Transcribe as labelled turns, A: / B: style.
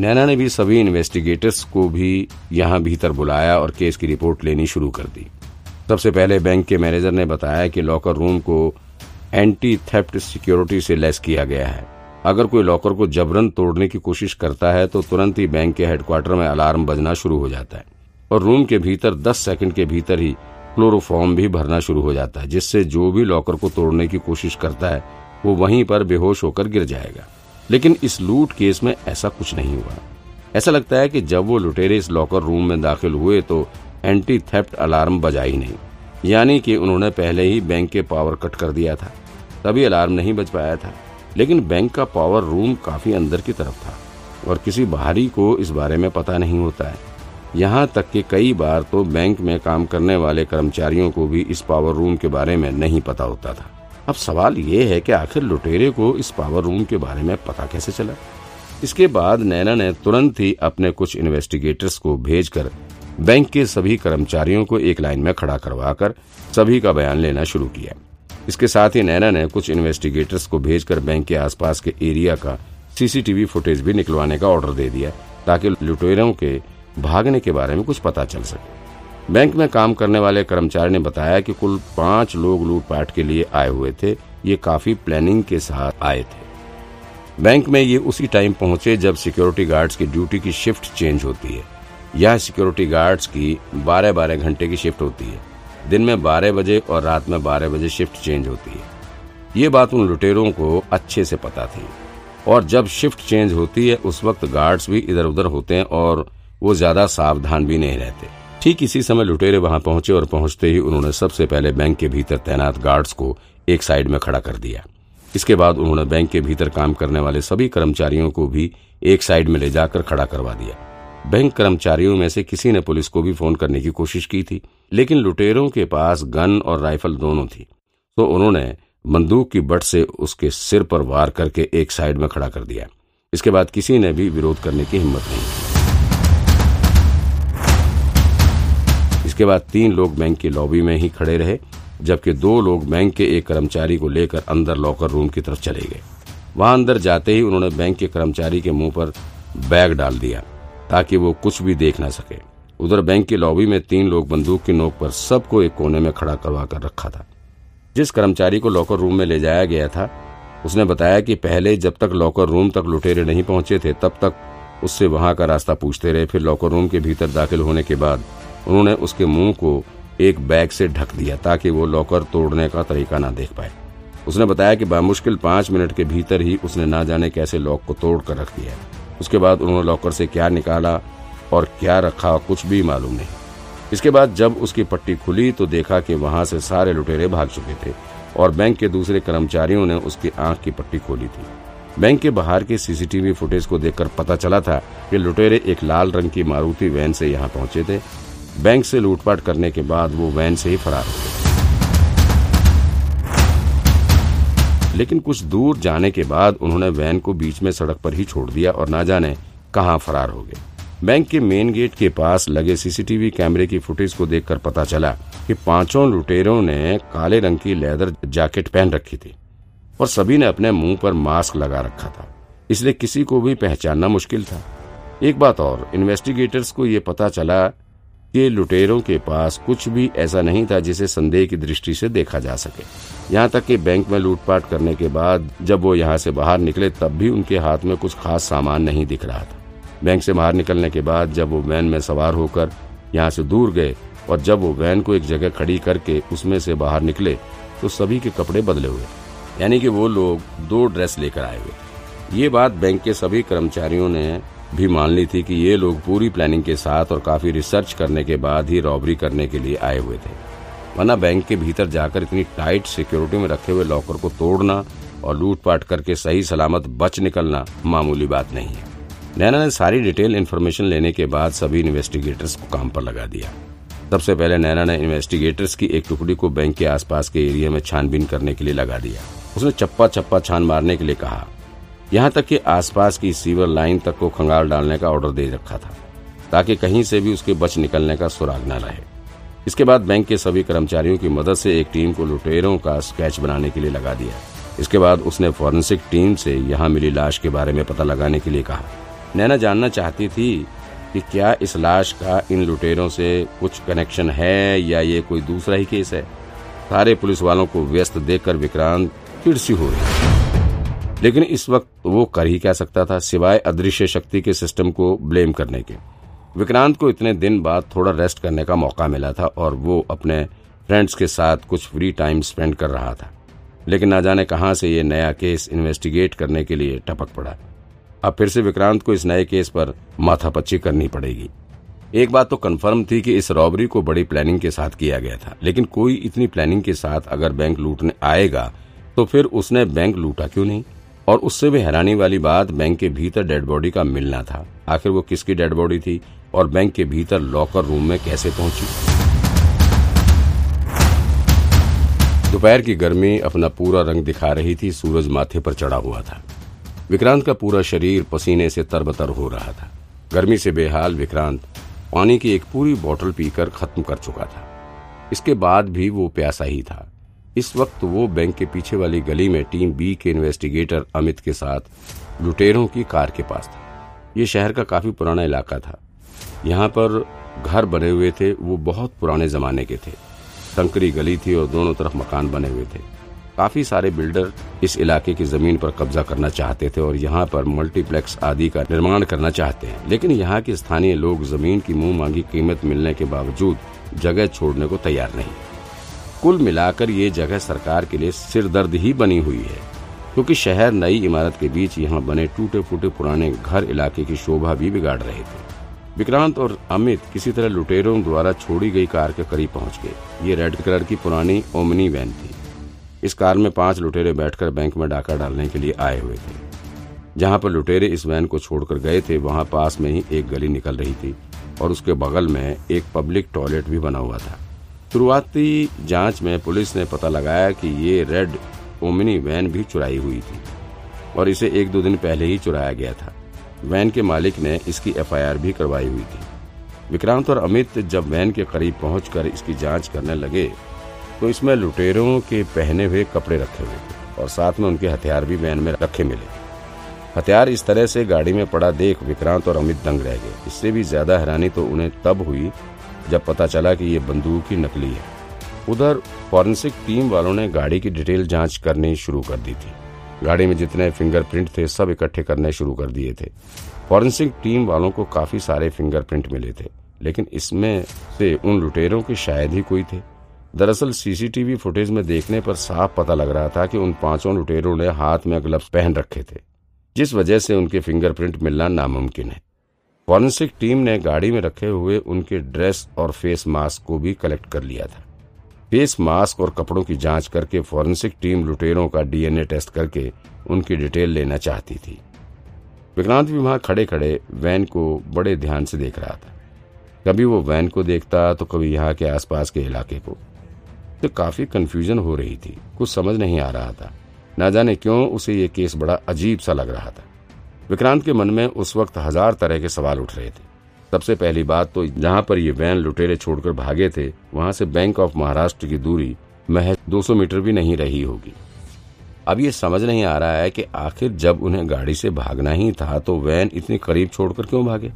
A: नैना ने भी सभी इन्वेस्टिगेटर्स को भी यहाँ भीतर बुलाया और केस की रिपोर्ट लेनी शुरू कर दी। सबसे पहले बैंक के मैनेजर ने बताया कि लॉकर रूम को एंटी थेफ्ट सिक्योरिटी से लेस किया गया है। अगर कोई लॉकर को जबरन तोड़ने की कोशिश करता है तो तुरंत ही बैंक के हेडक्वार्टर में अलार्म बजना शुरू हो जाता है और रूम के भीतर 10 सेकंड के भीतर ही क्लोरोफॉर्म भी भरना शुरू हो जाता है, जिससे जो भी लॉकर को तोड़ने की कोशिश करता है, वो वहीं पर बेहोश होकर गिर जाएगा। लेकिन इस लूट केस में ऐसा कुछ नहीं हुआ। ऐसा लगता है कि जब वो लुटेरे इस लॉकर रूम में दाखिल हुए तो एंटी थेफ्ट अलार्म बजा ही नहीं। यानी कि उन्होंने पहले ही बैंक के पावर कट कर दिया था। तभी अलार्म नहीं बज पाया था। लेकिन बैंक का पावर रूम काफ़ी अंदर की तरफ़ था। और किसी बाहरी को इस बारे में पता नहीं होता है। यहाँ तक कि कई बार तो बैंक में काम करने वाले कर्मचारियों को भी इस पावर रूम के बारे में नहीं पता होता था। अब सवाल ये है कि आखिर लुटेरे को इस पावर रूम के बारे में पता कैसे चला? इसके बाद नैना ने तुरंत ही अपने कुछ इन्वेस्टिगेटर्स को भेजकर बैंक के सभी कर्मचारियों को एक लाइन में खड़ा करवाकर सभी का बयान लेना शुरू किया। इसके साथ ही नैना ने कुछ इन्वेस्टिगेटर्स को भेजकर बैंक के आसपास के एरिया का सीसीटीवी फुटेज भी निकलवाने का ऑर्डर दे दिया, ताकि लुटेरों के भागने के बारे में कुछ पता चल सके। बैंक में काम करने वाले कर्मचारी ने बताया कि कुल पाँच लोग लूटपाट के लिए आए हुए थे। ये काफ़ी प्लानिंग के साथ आए थे। बैंक में ये उसी टाइम पहुँचे जब सिक्योरिटी गार्ड्स की ड्यूटी की शिफ्ट चेंज होती है। यह सिक्योरिटी गार्ड्स की बारह बारह घंटे की शिफ्ट होती है। दिन में बारह बजे और रात में बारह बजे शिफ्ट चेंज होती है। ये बात उन लुटेरों को अच्छे से पता थी। और जब शिफ्ट चेंज होती है, उस वक्त गार्ड्स भी इधर उधर होते हैं और वो ज़्यादा सावधान भी नहीं रहते। ठीक इसी समय लुटेरे वहाँ पहुँचे और पहुँचते ही उन्होंने सबसे पहले बैंक के भीतर तैनात गार्ड्स को एक साइड में खड़ा कर दिया। इसके बाद उन्होंने बैंक के भीतर काम करने वाले सभी कर्मचारियों को भी एक साइड में ले जाकर खड़ा करवा दिया। बैंक कर्मचारियों में से किसी ने पुलिस को भी फ़ोन करने की कोशिश की थी, लेकिन लुटेरों के पास गन और राइफल दोनों थी। तो उन्होंने बंदूक की बट से उसके सिर पर वार करके एक साइड में खड़ा कर दिया। इसके बाद किसी ने भी विरोध करने की हिम्मत नहीं इसके बाद तीन लोग बैंक की लॉबी में ही खड़े रहे, जबकि दो लोग बैंक के एक कर्मचारी को लेकर अंदर लॉकर रूम की तरफ़ चले गए। वहाँ अंदर जाते ही उन्होंने बैंक के कर्मचारी के मुँह पर बैग डाल दिया, ताकि वो कुछ भी देख ना सके। उधर बैंक की लॉबी में तीन लोग बंदूक की नोक पर सबको एक कोने में खड़ा करवा कर रखा था। जिस कर्मचारी को लॉकर रूम में ले जाया गया था, उसने बताया कि पहले जब तक लॉकर रूम तक लुटेरे नहीं पहुँचे थे, तब तक उससे वहाँ का रास्ता पूछते रहे, फिर लॉकर रूम के भीतर दाखिल होने के बाद उन्होंने उसके मुँह को एक बैग से ढक दिया ताकि वो लॉकर तोड़ने का तरीका ना देख पाए। उसने बताया कि बामुश्किल पाँच मिनट के भीतर ही उसने ना जाने कैसे लॉक को तोड़ कर रख दिया उसके बाद उन्होंने लॉकर से क्या निकाला और क्या रखा कुछ भी मालूम नहीं। इसके बाद जब उसकी पट्टी खुली तो देखा कि वहाँ से सारे लुटेरे भाग चुके थे और बैंक के दूसरे कर्मचारियों ने उसकी आँख की पट्टी खोली थी। बैंक के बाहर के सीसीटीवी फुटेज को देखकर पता चला था कि लुटेरे एक लाल रंग की मारुति वैन से यहाँ पहुँचे थे बैंक से लूटपाट करने के बाद वो वैन से ही फरार हो गए। लेकिन कुछ दूर जाने के बाद उन्होंने वैन को बीच में सड़क पर ही छोड़ दिया और ना जाने कहाँ फरार हो गए। बैंक के मेन गेट के पास लगे सीसीटीवी कैमरे की फुटेज को देखकर पता चला कि पाँचों लुटेरों ने काले रंग की लेदर जैकेट पहन रखी थी और सभी ने अपने मुँह पर मास्क लगा रखा था। इसलिए किसी को भी पहचानना मुश्किल था। एक बात और, इन्वेस्टिगेटर्स को यह पता चला कि लुटेरों के पास कुछ भी ऐसा नहीं था जिसे संदेह की दृष्टि से देखा जा सके। यहाँ तक कि बैंक में लूटपाट करने के बाद जब वो यहाँ से बाहर निकले, तब भी उनके हाथ में कुछ खास सामान नहीं दिख रहा था। बैंक से बाहर निकलने के बाद जब वो वैन में सवार होकर यहाँ से दूर गए और जब वो वैन को एक जगह खड़ी करके उसमें से बाहर निकले तो सभी के कपड़े बदले हुए। यानी कि वो लोग दो ड्रेस लेकर आए हुए। ये बात बैंक के सभी कर्मचारियों ने भी मान ली थी कि ये लोग पूरी प्लानिंग के साथ और काफ़ी रिसर्च करने के बाद ही रॉबरी करने के लिए आए हुए थे। वरना बैंक के भीतर जाकर इतनी टाइट सिक्योरिटी में रखे हुए लॉकर को तोड़ना और लूटपाट करके सही सलामत बच निकलना मामूली बात नहीं है। नैना ने सारी डिटेल इन्फॉर्मेशन लेने के बाद सभी इन्वेस्टिगेटर्स को काम पर लगा दिया। सबसे पहले नैना ने इन्वेस्टिगेटर्स की एक टुकड़ी को बैंक के आसपास के एरिया में छानबीन करने के लिए लगा दिया। उसने चप्पा चप्पा छान मारने के लिए कहा यहाँ तक कि आसपास की सीवर लाइन तक को खंगाल डालने का ऑर्डर दे रखा था, ताकि कहीं से भी उसके बच निकलने का सुराग न रहे। इसके बाद बैंक के सभी कर्मचारियों की मदद से एक टीम को लुटेरों का स्केच बनाने के लिए लगा दिया। इसके बाद उसने फॉरेंसिक टीम से यहाँ मिली लाश के बारे में पता लगाने के लिए कहा। नैना जानना चाहती थी कि क्या इस लाश का इन लुटेरों से कुछ कनेक्शन है या ये कोई दूसरा ही केस है। सारे पुलिस वालों को व्यस्त देखकर विक्रांत चिड़सी हो रही लेकिन इस वक्त वो कर ही क्या सकता था सिवाय अदृश्य शक्ति के सिस्टम को ब्लेम करने के। विक्रांत को इतने दिन बाद थोड़ा रेस्ट करने का मौका मिला था और वो अपने फ्रेंड्स के साथ कुछ फ्री टाइम स्पेंड कर रहा था। लेकिन ना जाने कहाँ से ये नया केस इन्वेस्टिगेट करने के लिए टपक पड़ा। अब फिर से विक्रांत को इस नए केस पर माथापच्ची करनी पड़ेगी। एक बात तो कन्फर्म थी कि इस रॉबरी को बड़ी प्लानिंग के साथ किया गया था, लेकिन कोई इतनी प्लानिंग के साथ अगर बैंक लूटने आएगा तो फिर उसने बैंक लूटा क्यों नहीं? और उससे भी हैरानी वाली बात, बैंक के भीतर डेड बॉडी का मिलना था। आखिर वो किसकी डेड बॉडी थी और बैंक के भीतर लॉकर रूम में कैसे पहुँची? दोपहर की गर्मी अपना पूरा रंग दिखा रही थी, सूरज माथे पर चढ़ा हुआ था। विक्रांत का पूरा शरीर पसीने से तरबतर हो रहा था। गर्मी से बेहाल विक्रांत पानी की एक पूरी बोतल पीकर खत्म कर चुका था। इसके बाद भी वो प्यासा ही था। इस वक्त वो बैंक के पीछे वाली गली में टीम बी के इन्वेस्टिगेटर अमित के साथ लुटेरों की कार के पास था। ये शहर का काफ़ी पुराना इलाका था। यहाँ पर घर बने हुए थे, वो बहुत पुराने जमाने के थे। संकरी गली थी और दोनों तरफ़ मकान बने हुए थे। काफ़ी सारे बिल्डर इस इलाके की ज़मीन पर कब्जा करना चाहते थे और यहाँ पर मल्टीप्लेक्स आदि का निर्माण करना चाहते हैं। लेकिन यहाँ के स्थानीय लोग ज़मीन की मुँह मांगी कीमत मिलने के बावजूद जगह छोड़ने को तैयार नहीं। कुल मिलाकर ये जगह सरकार के लिए सिरदर्द ही बनी हुई है। क्योंकि शहर नई इमारत के बीच यहाँ बने टूटे फूटे पुराने घर इलाके की शोभा भी बिगाड़ रहे थे। विक्रांत और अमित किसी तरह लुटेरों द्वारा छोड़ी गई कार के करीब पहुँच गए। ये रेड कलर की पुरानी ओमनी वैन थी। इस कार में पाँच लुटेरे बैठकर बैंक में डाका डालने के लिए आए हुए थे। जहाँ पर लुटेरे इस वैन को छोड़कर गए थे, वहाँ पास में ही एक गली निकल रही थी और उसके बगल में एक पब्लिक टॉयलेट भी बना हुआ था। शुरुआती जाँच में पुलिस ने पता लगाया कि ये रेड ओमिनी वैन भी चुराई हुई थी, और इसे एक दो दिन पहले ही चुराया गया था। वैन के मालिक ने इसकी एफआईआर भी करवाई हुई थी। विक्रांत और अमित जब वैन के करीब पहुंचकर इसकी जाँच करने लगे तो इसमें लुटेरों के पहने हुए कपड़े रखे हुए थे, और साथ में उनके हथियार भी वैन में रखे मिले हथियार इस तरह से गाड़ी में पड़ा देख विक्रांत और अमित दंग रह गए। इससे भी ज़्यादा हैरानी तो उन्हें तब हुई जब पता चला कि ये बंदूक ही नकली है। उधर फॉरेंसिक टीम वालों ने गाड़ी की डिटेल जाँच करनी शुरू कर दी थी। गाड़ी में जितने फिंगरप्रिंट थे, सब इकट्ठे करने शुरू कर दिए थे। फॉरेंसिक टीम वालों को काफ़ी सारे फिंगरप्रिंट मिले थे, लेकिन इसमें से उन लुटेरों के शायद ही कोई थे। दरअसल सीसीटीवी फुटेज में देखने पर साफ़ पता लग रहा था कि उन पाँचों लुटेरों ने हाथ में ग्लव्स पहन रखे थे, जिस वजह से उनके फिंगरप्रिंट मिलना नामुमकिन है। फॉरेंसिक टीम ने गाड़ी में रखे हुए उनके ड्रेस और फेस मास्क को भी कलेक्ट कर लिया था। फेस मास्क और कपड़ों की जाँच करके फॉरेंसिक टीम लुटेरों का डीएनए टेस्ट करके उनकी डिटेल लेना चाहती थी। विक्रांत भी वहाँ खड़े खड़े वैन को बड़े ध्यान से देख रहा था। कभी वो वैन को देखता तो कभी यहाँ के आसपास के इलाके को। तो काफ़ी कंफ्यूजन हो रही थी, कुछ समझ नहीं आ रहा था। ना जाने क्यों उसे ये केस बड़ा अजीब सा लग रहा था। विक्रांत के मन में उस वक्त हज़ार तरह के सवाल उठ रहे थे। सबसे पहली बात तो जहाँ पर ये वैन लुटेरे छोड़कर भागे थे, वहाँ से बैंक ऑफ़ महाराष्ट्र की दूरी महज 200 मीटर भी नहीं रही होगी। अब ये समझ नहीं आ रहा है कि आखिर जब उन्हें गाड़ी से भागना ही था तो वैन इतनी करीब छोड़कर क्यों भागे?